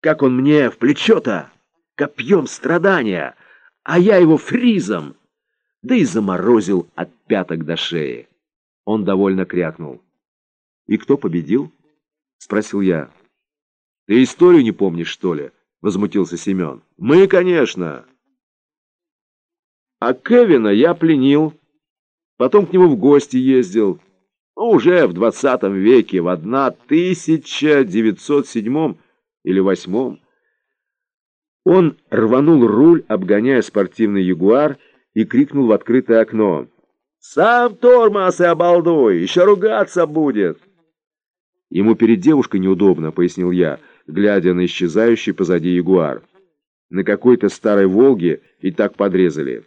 Как он мне в плечо-то? Копьем страдания, а я его фризом. Да и заморозил от пяток до шеи. Он довольно крякнул. «И кто победил?» — спросил я. «Ты историю не помнишь, что ли?» — возмутился Семен. «Мы, конечно!» А Кевина я пленил. Потом к нему в гости ездил. Ну, уже в двадцатом веке, в 1907 или восьмом. Он рванул руль, обгоняя спортивный ягуар, и крикнул в открытое окно. «Сам тормоз и обалдуй! Еще ругаться будет!» Ему перед девушкой неудобно, пояснил я, глядя на исчезающий позади ягуар. На какой-то старой «Волге» и так подрезали.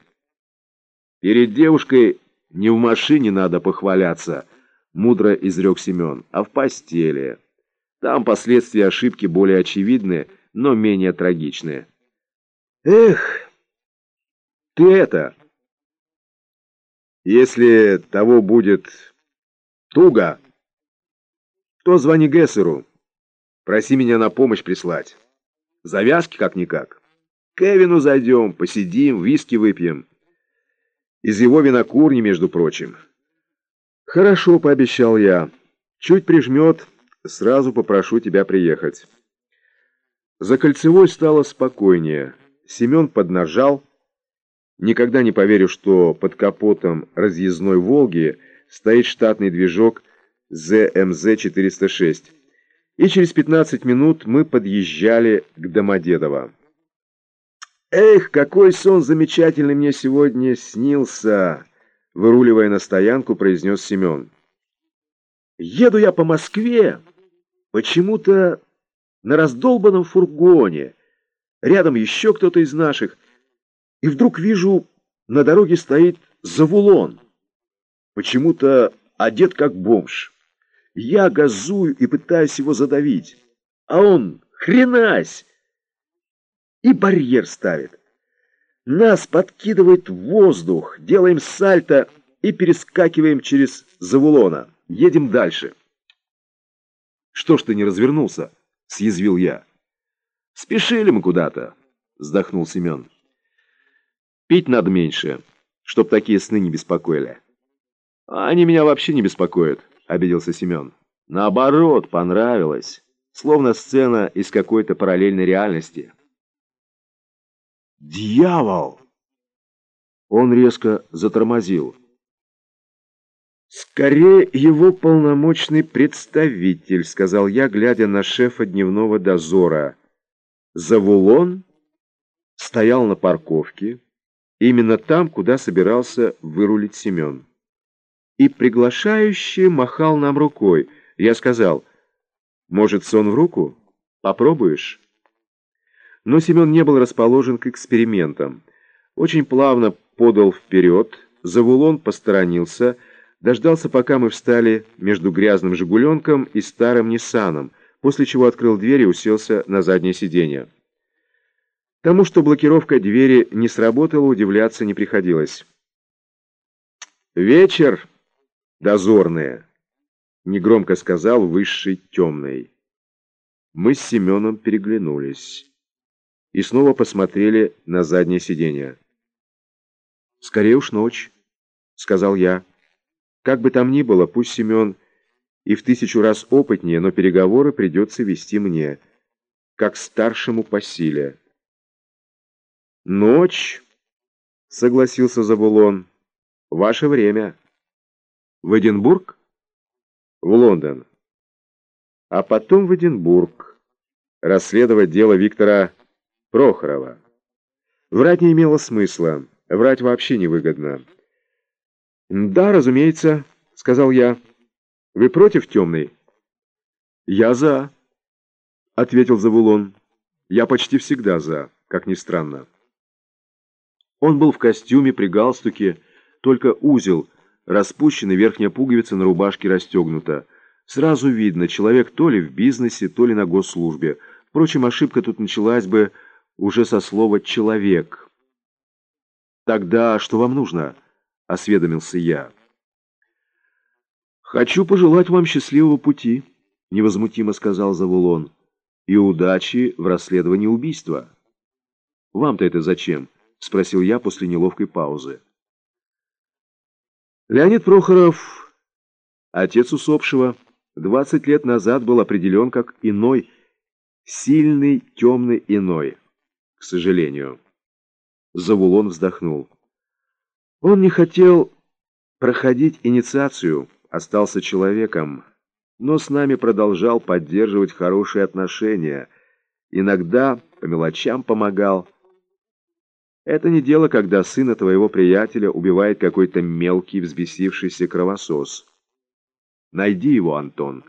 Перед девушкой не в машине надо похваляться, мудро изрек Семен, а в постели. Там последствия ошибки более очевидны, но менее трагичны. Эх, ты это... Если того будет туго, то звони Гессеру. Проси меня на помощь прислать. Завязки как-никак. К Кевину зайдем, посидим, виски выпьем. Из его винокурни, между прочим. Хорошо, пообещал я. Чуть прижмет, сразу попрошу тебя приехать. За кольцевой стало спокойнее. Семен поднажал. Никогда не поверю, что под капотом разъездной «Волги» стоит штатный движок ЗМЗ-406. И через 15 минут мы подъезжали к Домодедово. «Эх, какой сон замечательный мне сегодня снился!» Выруливая на стоянку, произнес Семен. «Еду я по Москве, почему-то на раздолбанном фургоне, рядом еще кто-то из наших, и вдруг вижу, на дороге стоит Завулон, почему-то одет как бомж. Я газую и пытаюсь его задавить, а он, хренась, и барьер ставит. Нас подкидывает в воздух, делаем сальто и перескакиваем через Завулона. Едем дальше. «Что ж ты не развернулся?» — съязвил я. «Спешили мы куда-то», — вздохнул Семен. «Пить надо меньше, чтоб такие сны не беспокоили». «Они меня вообще не беспокоят», — обиделся Семен. «Наоборот, понравилось. Словно сцена из какой-то параллельной реальности». «Дьявол!» Он резко затормозил. «Скорее его полномочный представитель», — сказал я, глядя на шефа дневного дозора. Завулон стоял на парковке, именно там, куда собирался вырулить Семен. И приглашающий махал нам рукой. Я сказал, «Может, сон в руку? Попробуешь?» Но Семен не был расположен к экспериментам. Очень плавно подал вперед, Завулон посторонился, дождался, пока мы встали между грязным «Жигуленком» и старым «Ниссаном», после чего открыл дверь и уселся на заднее сиденье. Тому, что блокировка двери не сработала, удивляться не приходилось. «Вечер, дозорные!» — негромко сказал высший темный. Мы с Семеном переглянулись и снова посмотрели на заднее сиденье. «Скорее уж ночь», — сказал я. «Как бы там ни было, пусть Семен и в тысячу раз опытнее, но переговоры придется вести мне, как старшему по силе». «Ночь», — согласился Забулон, — «ваше время». «В Эдинбург?» «В Лондон». «А потом в Эдинбург. Расследовать дело Виктора Прохорова. Врать не имело смысла, врать вообще невыгодно. «Да, разумеется», — сказал я. «Вы против темный?» «Я за», — ответил Завулон. «Я почти всегда за, как ни странно». Он был в костюме, при галстуке, только узел, распущенный, верхняя пуговица на рубашке расстегнута. Сразу видно, человек то ли в бизнесе, то ли на госслужбе. Впрочем, ошибка тут началась бы уже со слова «человек». «Тогда что вам нужно?» — осведомился я. «Хочу пожелать вам счастливого пути», — невозмутимо сказал Завулон. и удачи в расследовании убийства. «Вам-то это зачем?» — спросил я после неловкой паузы. Леонид Прохоров, отец усопшего, двадцать лет назад был определен как иной, сильный, темный иной, к сожалению. Завулон вздохнул. Он не хотел проходить инициацию, остался человеком, но с нами продолжал поддерживать хорошие отношения, иногда по мелочам помогал. Это не дело, когда сына твоего приятеля убивает какой-то мелкий взбесившийся кровосос. Найди его, Антон,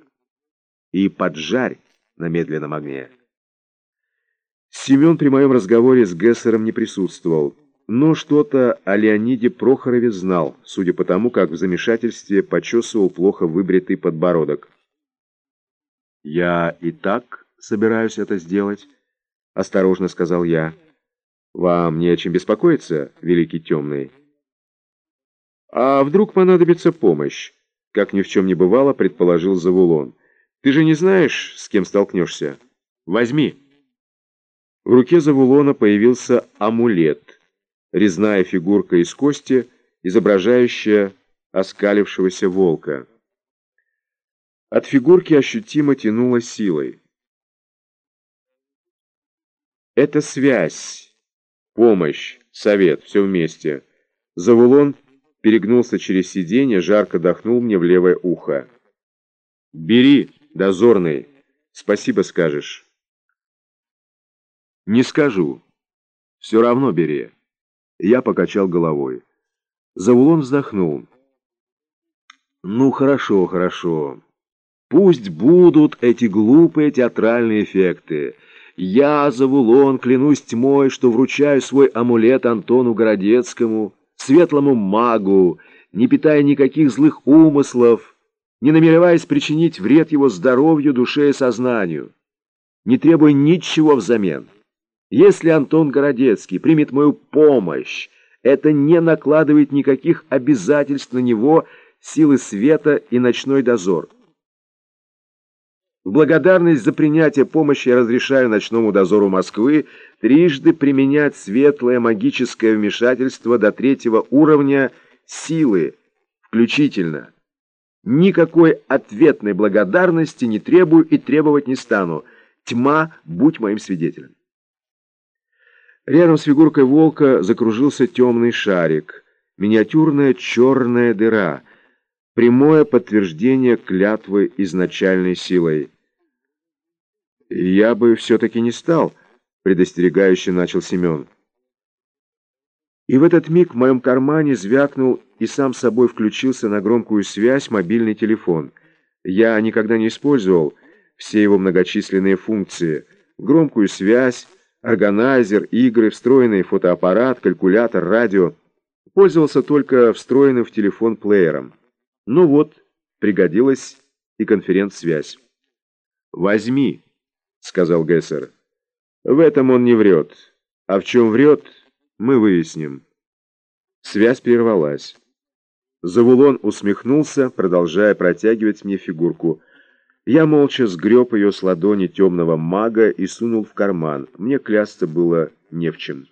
и поджарь на медленном огне. Семен при моем разговоре с Гессером не присутствовал, но что-то о Леониде Прохорове знал, судя по тому, как в замешательстве почесывал плохо выбритый подбородок. «Я и так собираюсь это сделать», — осторожно сказал я. «Вам не о чем беспокоиться, Великий Темный?» «А вдруг понадобится помощь?» — как ни в чем не бывало, предположил Завулон. «Ты же не знаешь, с кем столкнешься? Возьми!» В руке Завулона появился амулет, резная фигурка из кости, изображающая оскалившегося волка. От фигурки ощутимо тянуло силой. Это связь, помощь, совет, все вместе. Завулон перегнулся через сиденье, жарко дохнул мне в левое ухо. «Бери, дозорный, спасибо скажешь». «Не скажу. Все равно бери». Я покачал головой. Завулон вздохнул. «Ну, хорошо, хорошо. Пусть будут эти глупые театральные эффекты. Я, Завулон, клянусь тьмой, что вручаю свой амулет Антону Городецкому, светлому магу, не питая никаких злых умыслов, не намереваясь причинить вред его здоровью, душе и сознанию, не требуя ничего взамен. Если Антон Городецкий примет мою помощь, это не накладывает никаких обязательств на него силы света и ночной дозор. В благодарность за принятие помощи я разрешаю ночному дозору Москвы трижды применять светлое магическое вмешательство до третьего уровня силы, включительно. Никакой ответной благодарности не требую и требовать не стану. Тьма, будь моим свидетелем. Рядом с фигуркой волка закружился темный шарик, миниатюрная черная дыра — прямое подтверждение клятвы изначальной силой. «Я бы все-таки не стал», — предостерегающе начал Семен. И в этот миг в моем кармане звякнул и сам собой включился на громкую связь мобильный телефон. Я никогда не использовал все его многочисленные функции. Громкую связь, органайзер, игры, встроенный фотоаппарат, калькулятор, радио. Пользовался только встроенным в телефон плеером. Ну вот, пригодилась и конференц-связь. «Возьми», — сказал Гессер. «В этом он не врет. А в чем врет, мы выясним». Связь прервалась. Завулон усмехнулся, продолжая протягивать мне фигурку. Я молча сгреб ее с ладони темного мага и сунул в карман. Мне клясться было не в чем.